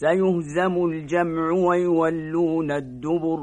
سيهزم الجمع ويولون الدبر.